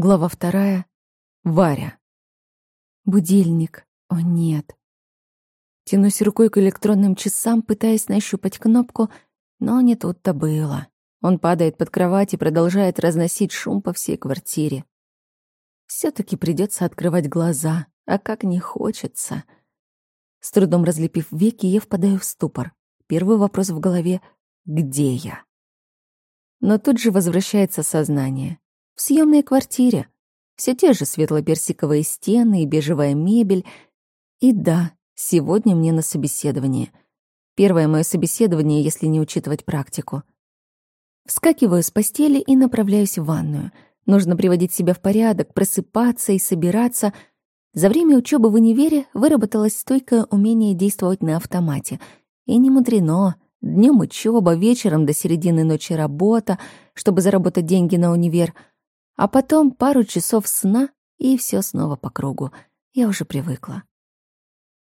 Глава вторая. Варя. Будильник. О, нет. Тянусь рукой к электронным часам, пытаясь нащупать кнопку, но не тут-то было. Он падает под кровать и продолжает разносить шум по всей квартире. все таки придется открывать глаза, а как не хочется. С трудом разлепив веки, я впадаю в ступор. Первый вопрос в голове — где я? Но тут же возвращается сознание в съемной квартире. Все те же светло-персиковые стены и бежевая мебель. И да, сегодня мне на собеседование. Первое мое собеседование, если не учитывать практику. Вскакиваю с постели и направляюсь в ванную. Нужно приводить себя в порядок, просыпаться и собираться. За время учебы в универе выработалось стойкое умение действовать на автомате. И не мудрено. Днем учеба, вечером до середины ночи работа, чтобы заработать деньги на универ — а потом пару часов сна, и все снова по кругу. Я уже привыкла.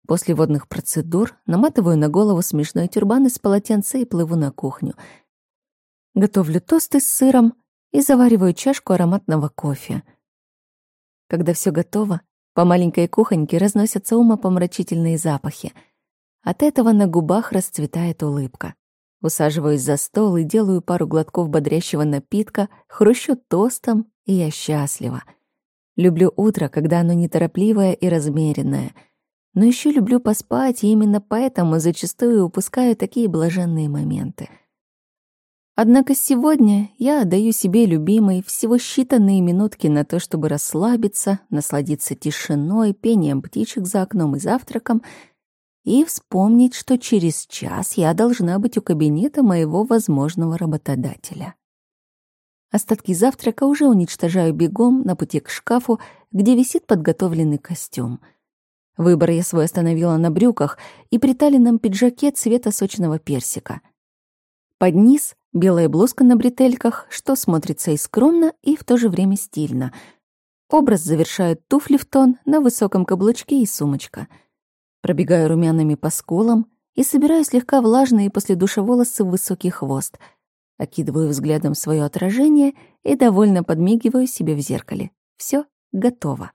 После водных процедур наматываю на голову смешной тюрбан из полотенца и плыву на кухню. Готовлю тосты с сыром и завариваю чашку ароматного кофе. Когда все готово, по маленькой кухоньке разносятся умопомрачительные запахи. От этого на губах расцветает улыбка. Усаживаюсь за стол и делаю пару глотков бодрящего напитка, хрущу тостом, и я счастлива. Люблю утро, когда оно неторопливое и размеренное. Но еще люблю поспать, и именно поэтому зачастую упускаю такие блаженные моменты. Однако сегодня я отдаю себе любимой всего считанные минутки на то, чтобы расслабиться, насладиться тишиной, пением птичек за окном и завтраком — и вспомнить, что через час я должна быть у кабинета моего возможного работодателя. Остатки завтрака уже уничтожаю бегом на пути к шкафу, где висит подготовленный костюм. Выбор я свой остановила на брюках и приталенном пиджаке цвета сочного персика. Под низ — белая блузка на бретельках, что смотрится и скромно, и в то же время стильно. Образ завершают туфли в тон на высоком каблучке и сумочка — Пробегаю румянами по скулам и собираю слегка влажные после душа волосы в высокий хвост. Окидываю взглядом свое отражение и довольно подмигиваю себе в зеркале. Все готово.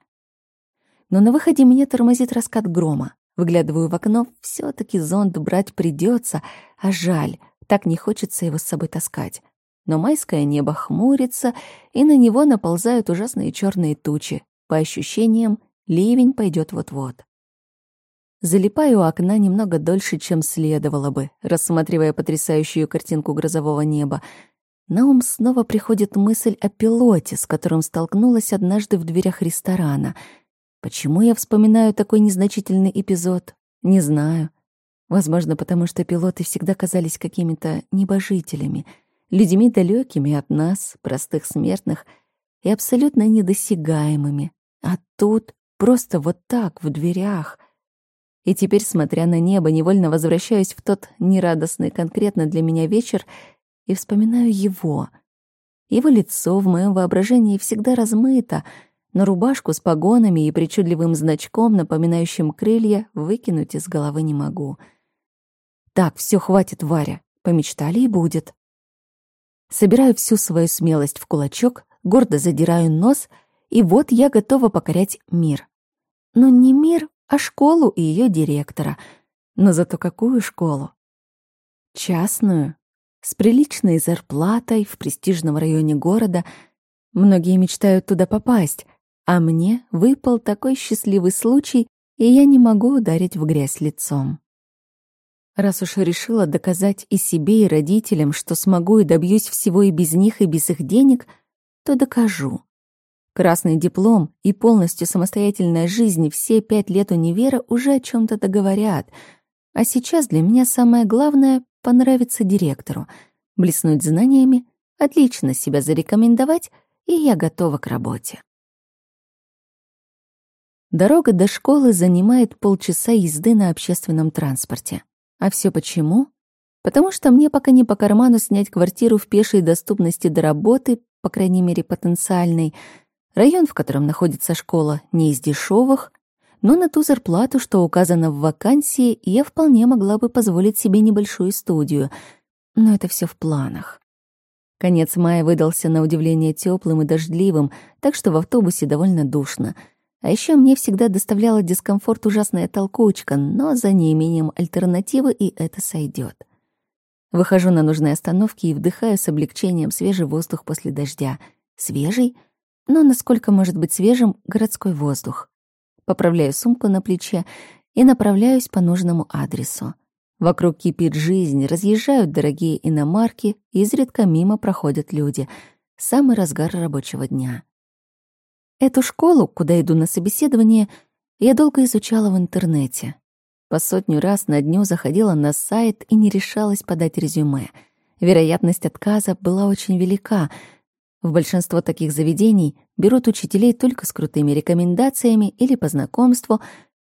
Но на выходе меня тормозит раскат грома. Выглядываю в окно, все таки зонт брать придется, а жаль, так не хочется его с собой таскать. Но майское небо хмурится, и на него наползают ужасные черные тучи. По ощущениям, ливень пойдет вот-вот. Залипаю у окна немного дольше, чем следовало бы, рассматривая потрясающую картинку грозового неба. На ум снова приходит мысль о пилоте, с которым столкнулась однажды в дверях ресторана. Почему я вспоминаю такой незначительный эпизод? Не знаю. Возможно, потому что пилоты всегда казались какими-то небожителями, людьми далекими от нас, простых смертных, и абсолютно недосягаемыми. А тут просто вот так, в дверях — и теперь, смотря на небо, невольно возвращаюсь в тот нерадостный конкретно для меня вечер и вспоминаю его. Его лицо в моем воображении всегда размыто, но рубашку с погонами и причудливым значком, напоминающим крылья, выкинуть из головы не могу. Так, все хватит, Варя. Помечтали и будет. Собираю всю свою смелость в кулачок, гордо задираю нос, и вот я готова покорять мир. Но не мир а школу и ее директора. Но зато какую школу? Частную, с приличной зарплатой в престижном районе города. Многие мечтают туда попасть, а мне выпал такой счастливый случай, и я не могу ударить в грязь лицом. Раз уж решила доказать и себе, и родителям, что смогу и добьюсь всего и без них, и без их денег, то докажу. Красный диплом и полностью самостоятельная жизнь все пять лет универа уже о чем то договорят. А сейчас для меня самое главное — понравиться директору, блеснуть знаниями, отлично себя зарекомендовать, и я готова к работе. Дорога до школы занимает полчаса езды на общественном транспорте. А все почему? Потому что мне пока не по карману снять квартиру в пешей доступности до работы, по крайней мере потенциальной, Район, в котором находится школа, не из дешевых, но на ту зарплату, что указано в вакансии, я вполне могла бы позволить себе небольшую студию. Но это все в планах. Конец мая выдался на удивление теплым и дождливым, так что в автобусе довольно душно. А еще мне всегда доставляла дискомфорт ужасная толкучка, но за неимением альтернативы и это сойдет. Выхожу на нужной остановке и вдыхаю с облегчением свежий воздух после дождя. Свежий? Но насколько может быть свежим городской воздух? Поправляю сумку на плече и направляюсь по нужному адресу. Вокруг кипит жизнь, разъезжают дорогие иномарки, изредка мимо проходят люди. Самый разгар рабочего дня. Эту школу, куда иду на собеседование, я долго изучала в интернете. По сотню раз на дню заходила на сайт и не решалась подать резюме. Вероятность отказа была очень велика. В большинство таких заведений берут учителей только с крутыми рекомендациями или по знакомству,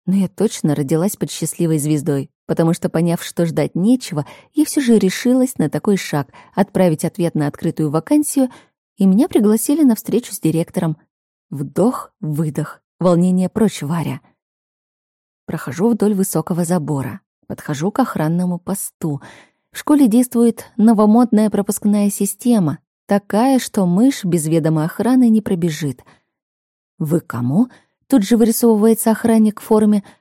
но я точно родилась под счастливой звездой, потому что, поняв, что ждать нечего, я все же решилась на такой шаг — отправить ответ на открытую вакансию, и меня пригласили на встречу с директором. Вдох, выдох, волнение прочь, Варя. Прохожу вдоль высокого забора, подхожу к охранному посту. В школе действует новомодная пропускная система, такая, что мышь без ведома охраны не пробежит. «Вы кому?» — тут же вырисовывается охранник в форме —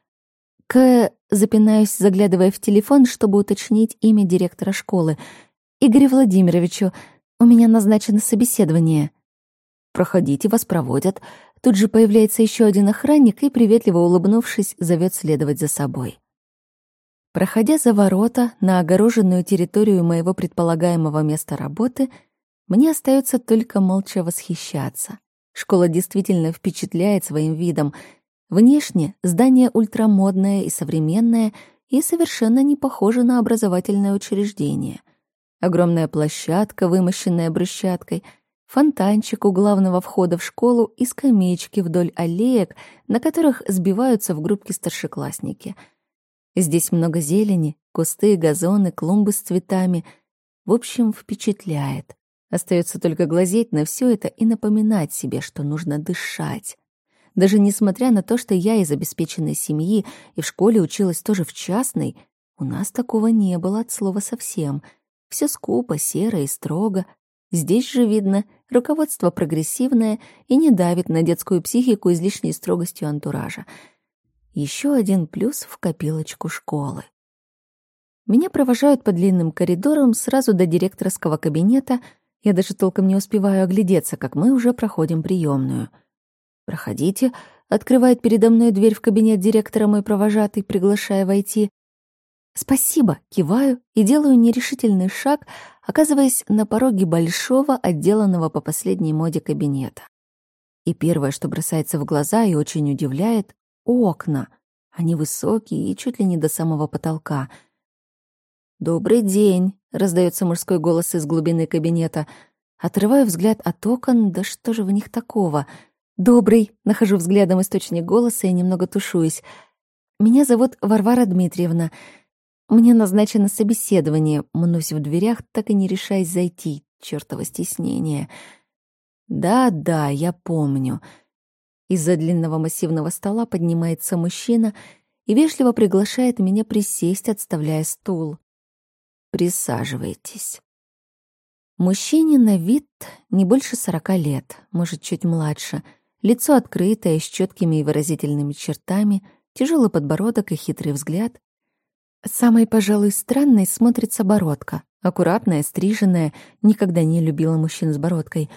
к... Запинаюсь, заглядывая в телефон, чтобы уточнить имя директора школы. «Игорю Владимировичу, у меня назначено собеседование». «Проходите, вас проводят». Тут же появляется еще один охранник и, приветливо улыбнувшись, зовет следовать за собой. Проходя за ворота на огороженную территорию моего предполагаемого места работы, мне остается только молча восхищаться. Школа действительно впечатляет своим видом — Внешне здание ультрамодное и современное и совершенно не похоже на образовательное учреждение. Огромная площадка, вымощенная брусчаткой, фонтанчик у главного входа в школу и скамеечки вдоль аллеек, на которых сбиваются в группки старшеклассники. Здесь много зелени, кусты, газоны, клумбы с цветами. В общем, впечатляет. Остается только глазеть на все это и напоминать себе, что нужно дышать. Даже несмотря на то, что я из обеспеченной семьи и в школе училась тоже в частной, у нас такого не было от слова совсем. Все скупо, серо и строго. Здесь же видно, руководство прогрессивное и не давит на детскую психику излишней строгостью антуража. Еще один плюс в копилочку школы. Меня провожают по длинным коридорам сразу до директорского кабинета. Я даже толком не успеваю оглядеться, как мы уже проходим приемную — «Проходите», — открывает передо мной дверь в кабинет директора мой провожатый, приглашая войти. «Спасибо», — киваю и делаю нерешительный шаг, оказываясь на пороге большого, отделанного по последней моде кабинета. И первое, что бросается в глаза и очень удивляет — окна. Они высокие и чуть ли не до самого потолка. «Добрый день», — раздается мужской голос из глубины кабинета. Отрываю взгляд от окон, да что же в них такого — «Добрый», — нахожу взглядом источник голоса и немного тушуюсь. «Меня зовут Варвара Дмитриевна. Мне назначено собеседование. Мнусь в дверях, так и не решаясь зайти. Чёртово стеснение. Да-да, я помню». Из-за длинного массивного стола поднимается мужчина и вежливо приглашает меня присесть, отставляя стул. «Присаживайтесь». Мужчине на вид не больше сорока лет, может, чуть младше — Лицо открытое, с четкими и выразительными чертами, тяжелый подбородок и хитрый взгляд. Самой, пожалуй, странной смотрится бородка. Аккуратная, стриженная, никогда не любила мужчин с бородкой.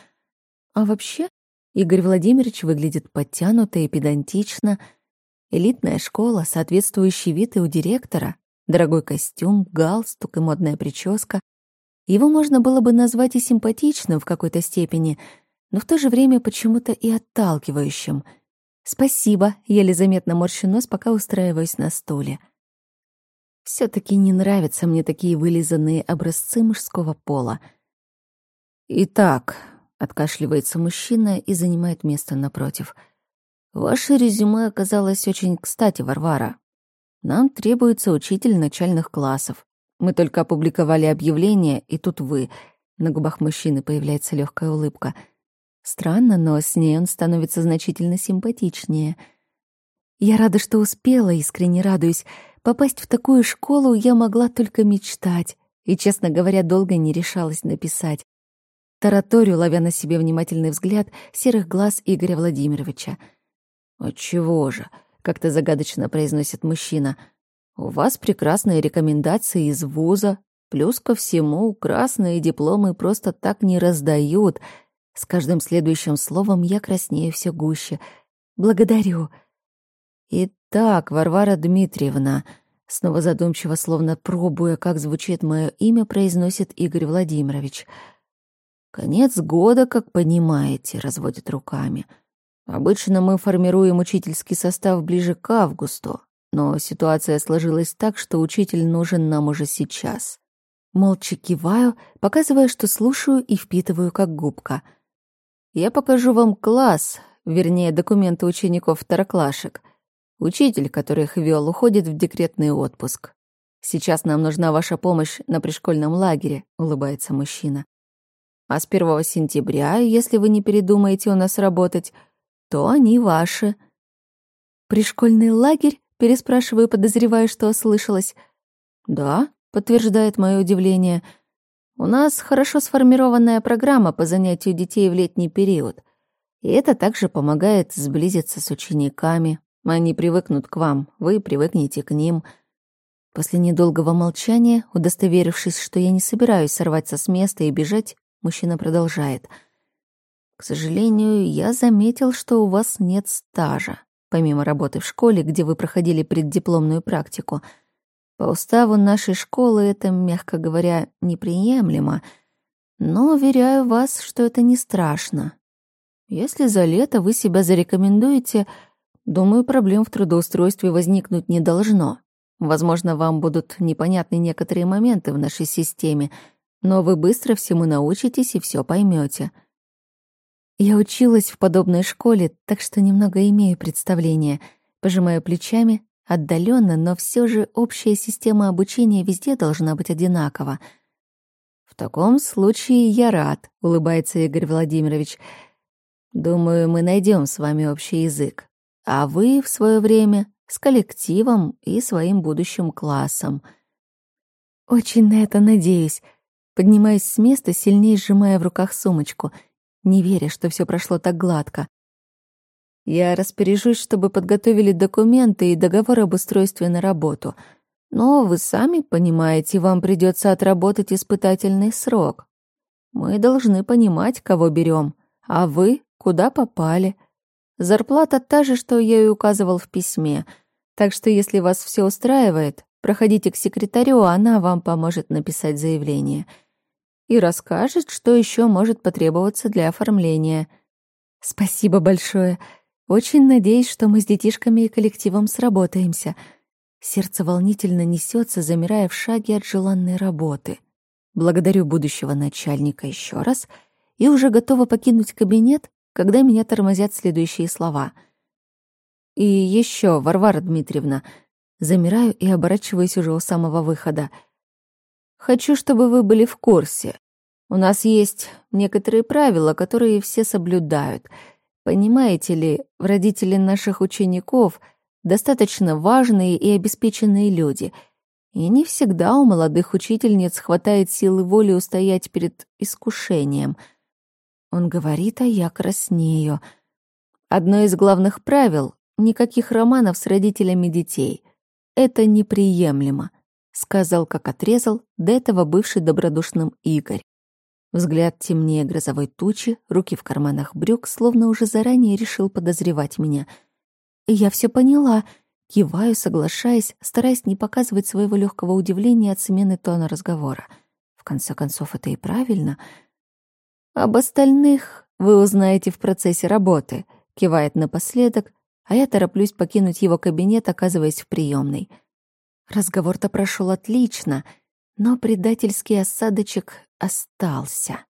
А вообще, Игорь Владимирович выглядит подтянуто и педантично. Элитная школа, соответствующий вид и у директора, дорогой костюм, галстук и модная прическа. Его можно было бы назвать и симпатичным в какой-то степени — но в то же время почему-то и отталкивающим. «Спасибо», — еле заметно морщу нос, пока устраиваюсь на стуле. все таки не нравятся мне такие вылизанные образцы мужского пола. «Итак», — откашливается мужчина и занимает место напротив, «ваше резюме оказалось очень кстати, Варвара. Нам требуется учитель начальных классов. Мы только опубликовали объявление, и тут вы». На губах мужчины появляется легкая улыбка — Странно, но с ней он становится значительно симпатичнее. Я рада, что успела, искренне радуюсь. Попасть в такую школу я могла только мечтать. И, честно говоря, долго не решалась написать. Тараторю, ловя на себе внимательный взгляд серых глаз Игоря Владимировича. «Отчего же?» — как-то загадочно произносит мужчина. «У вас прекрасные рекомендации из вуза, плюс ко всему красные дипломы просто так не раздают». С каждым следующим словом я краснею все гуще. «Благодарю». «Итак, Варвара Дмитриевна», снова задумчиво, словно пробуя, как звучит мое имя, произносит Игорь Владимирович — Конец года, как понимаете, разводит руками. Обычно мы формируем учительский состав ближе к августу, но ситуация сложилась так, что учитель нужен нам уже сейчас. Молча киваю, показывая, что слушаю и впитываю как губка. Я покажу вам класс, вернее, документы учеников второклашек. Учитель, который их вел, уходит в декретный отпуск. Сейчас нам нужна ваша помощь на пришкольном лагере, улыбается мужчина. А с 1 сентября, если вы не передумаете у нас работать, то они ваши. Пришкольный лагерь? Переспрашиваю, подозревая, что ослышалась. Да, подтверждает мое удивление. У нас хорошо сформированная программа по занятию детей в летний период. И это также помогает сблизиться с учениками. Они привыкнут к вам, вы привыкнете к ним. После недолгого молчания, удостоверившись, что я не собираюсь сорваться с места и бежать, Мужчина продолжает. «К сожалению, я заметил, что у вас нет стажа, помимо работы в школе, где вы проходили преддипломную практику. По уставу нашей школы это, мягко говоря, неприемлемо, но уверяю вас, что это не страшно. Если за лето вы себя зарекомендуете, думаю, проблем в трудоустройстве возникнуть не должно. Возможно, вам будут непонятны некоторые моменты в нашей системе — но вы быстро всему научитесь и все поймете. Я училась в подобной школе, так что немного имею представление. Пожимаю плечами, отдаленно, но все же общая система обучения везде должна быть одинакова. В таком случае я рад, улыбается Игорь Владимирович. Думаю, мы найдем с вами общий язык. А вы в свое время с коллективом и своим будущим классом. Очень на это надеюсь. Поднимаюсь с места, сильнее сжимая в руках сумочку, не веря, что все прошло так гладко. Я распоряжусь, чтобы подготовили документы и договор об устройстве на работу. Но вы сами понимаете, вам придется отработать испытательный срок. Мы должны понимать, кого берем, а вы куда попали. Зарплата та же, что я и указывал в письме. Так что если вас все устраивает, проходите к секретарю, а она вам поможет написать заявление — и расскажет, что еще может потребоваться для оформления. Спасибо большое. Очень надеюсь, что мы с детишками и коллективом сработаемся. Сердце волнительно несется, замирая в шаге от желанной работы. Благодарю будущего начальника еще раз и уже готова покинуть кабинет, когда меня тормозят следующие слова. И еще, Варвара Дмитриевна, замираю и оборачиваюсь уже у самого выхода. Хочу, чтобы вы были в курсе. У нас есть некоторые правила, которые все соблюдают. Понимаете ли, родители наших учеников достаточно важные и обеспеченные люди, и не всегда у молодых учительниц хватает силы воли устоять перед искушением. Он говорит, а я краснею. Одно из главных правил — никаких романов с родителями детей. Это неприемлемо, — сказал, как отрезал, до этого бывший добродушным Игорь. Взгляд темнее грозовой тучи, руки в карманах брюк, словно уже заранее решил подозревать меня. Я все поняла, киваю, соглашаясь, стараясь не показывать своего легкого удивления от смены тона разговора. В конце концов, это и правильно. Об остальных вы узнаете в процессе работы, кивает напоследок, а я тороплюсь покинуть его кабинет, оказываясь в приемной. Разговор-то прошел отлично — но предательский осадочек остался.